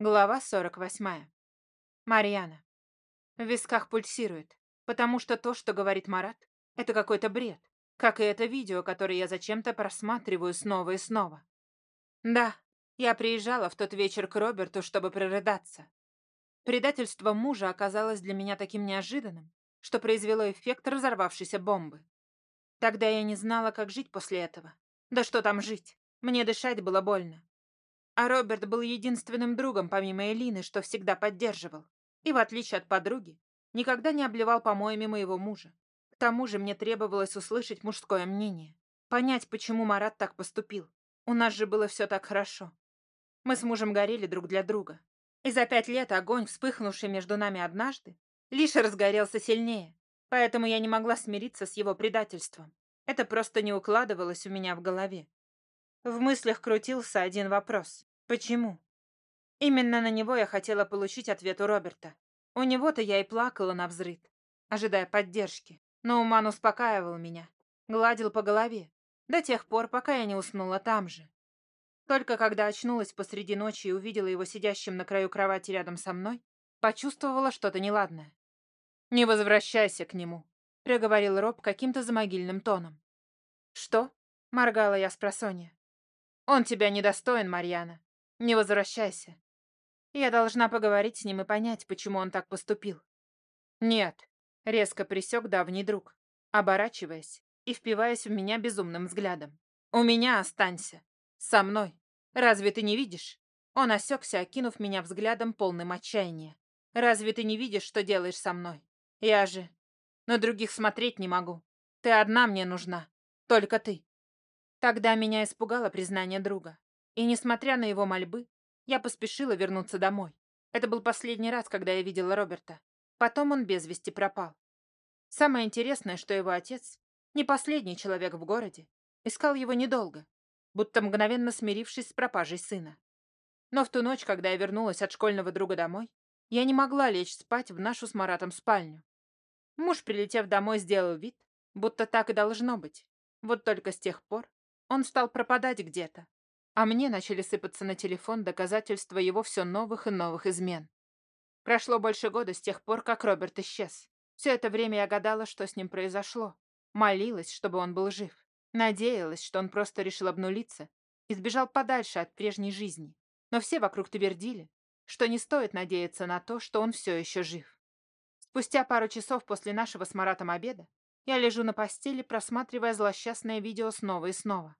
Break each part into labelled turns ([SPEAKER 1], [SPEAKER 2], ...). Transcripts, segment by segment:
[SPEAKER 1] Глава 48. Марьяна. В висках пульсирует, потому что то, что говорит Марат, это какой-то бред, как и это видео, которое я зачем-то просматриваю снова и снова. Да, я приезжала в тот вечер к Роберту, чтобы прорыдаться. Предательство мужа оказалось для меня таким неожиданным, что произвело эффект разорвавшейся бомбы. Тогда я не знала, как жить после этого. Да что там жить? Мне дышать было больно. А Роберт был единственным другом, помимо Элины, что всегда поддерживал. И, в отличие от подруги, никогда не обливал помоями моего мужа. К тому же мне требовалось услышать мужское мнение. Понять, почему Марат так поступил. У нас же было все так хорошо. Мы с мужем горели друг для друга. И за пять лет огонь, вспыхнувший между нами однажды, лишь разгорелся сильнее. Поэтому я не могла смириться с его предательством. Это просто не укладывалось у меня в голове. В мыслях крутился один вопрос. Почему? Именно на него я хотела получить ответ у Роберта. У него-то я и плакала на взрыд, ожидая поддержки. Но Уман успокаивал меня, гладил по голове, до тех пор, пока я не уснула там же. Только когда очнулась посреди ночи и увидела его сидящим на краю кровати рядом со мной, почувствовала что-то неладное. «Не возвращайся к нему», — проговорил Роб каким-то замогильным тоном. «Что?» — моргала я с просонья. «Он тебя недостоин, Марьяна. Не возвращайся. Я должна поговорить с ним и понять, почему он так поступил. Нет, резко присек давний друг, оборачиваясь и впиваясь в меня безумным взглядом. У меня останься. Со мной. Разве ты не видишь? Он осекся, окинув меня взглядом полным отчаяния. Разве ты не видишь, что делаешь со мной? Я же на других смотреть не могу. Ты одна мне нужна. Только ты. Тогда меня испугало признание друга. И, несмотря на его мольбы, я поспешила вернуться домой. Это был последний раз, когда я видела Роберта. Потом он без вести пропал. Самое интересное, что его отец, не последний человек в городе, искал его недолго, будто мгновенно смирившись с пропажей сына. Но в ту ночь, когда я вернулась от школьного друга домой, я не могла лечь спать в нашу с Маратом спальню. Муж, прилетев домой, сделал вид, будто так и должно быть. Вот только с тех пор он стал пропадать где-то, а мне начали сыпаться на телефон доказательства его все новых и новых измен. Прошло больше года с тех пор, как Роберт исчез. Все это время я гадала, что с ним произошло. Молилась, чтобы он был жив. Надеялась, что он просто решил обнулиться и сбежал подальше от прежней жизни. Но все вокруг твердили, что не стоит надеяться на то, что он все еще жив. Спустя пару часов после нашего с Маратом обеда я лежу на постели, просматривая злосчастное видео снова и снова.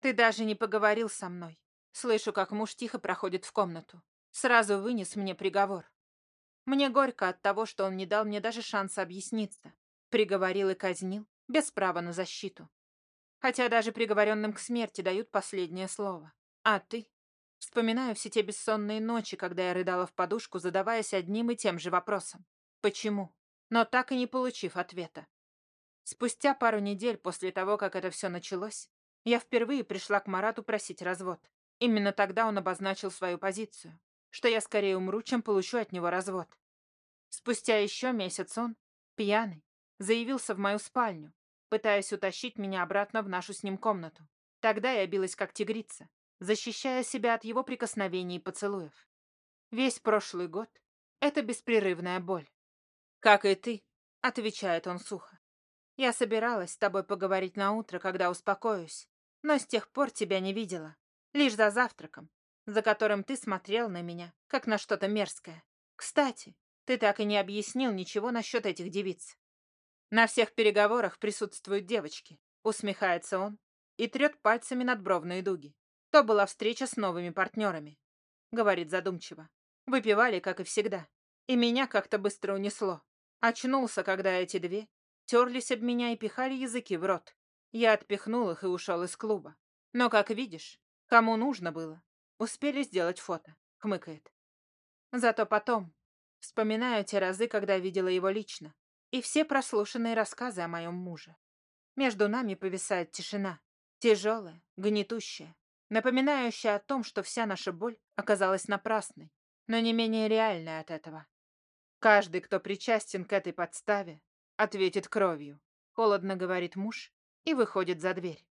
[SPEAKER 1] Ты даже не поговорил со мной. Слышу, как муж тихо проходит в комнату. Сразу вынес мне приговор. Мне горько от того, что он не дал мне даже шанса объясниться. Приговорил и казнил, без права на защиту. Хотя даже приговоренным к смерти дают последнее слово. А ты? Вспоминаю все те бессонные ночи, когда я рыдала в подушку, задаваясь одним и тем же вопросом. Почему? Но так и не получив ответа. Спустя пару недель после того, как это все началось, я впервые пришла к Марату просить развод. Именно тогда он обозначил свою позицию, что я скорее умру, чем получу от него развод. Спустя еще месяц он, пьяный, заявился в мою спальню, пытаясь утащить меня обратно в нашу с ним комнату. Тогда я билась как тигрица, защищая себя от его прикосновений и поцелуев. Весь прошлый год — это беспрерывная боль. «Как и ты», — отвечает он сухо. «Я собиралась с тобой поговорить на утро, когда успокоюсь, но с тех пор тебя не видела. Лишь за завтраком, за которым ты смотрел на меня, как на что-то мерзкое. Кстати, ты так и не объяснил ничего насчет этих девиц. На всех переговорах присутствуют девочки, усмехается он и трет пальцами над бровные дуги. То была встреча с новыми партнерами, говорит задумчиво. Выпивали, как и всегда. И меня как-то быстро унесло. Очнулся, когда эти две терлись об меня и пихали языки в рот. Я отпихнул их и ушел из клуба. Но, как видишь, кому нужно было, успели сделать фото, хмыкает. Зато потом вспоминаю те разы, когда видела его лично, и все прослушанные рассказы о моем муже. Между нами повисает тишина, тяжелая, гнетущая, напоминающая о том, что вся наша боль оказалась напрасной, но не менее реальной от этого. Каждый, кто причастен к этой подставе, ответит кровью, холодно говорит муж, и выходит за дверь.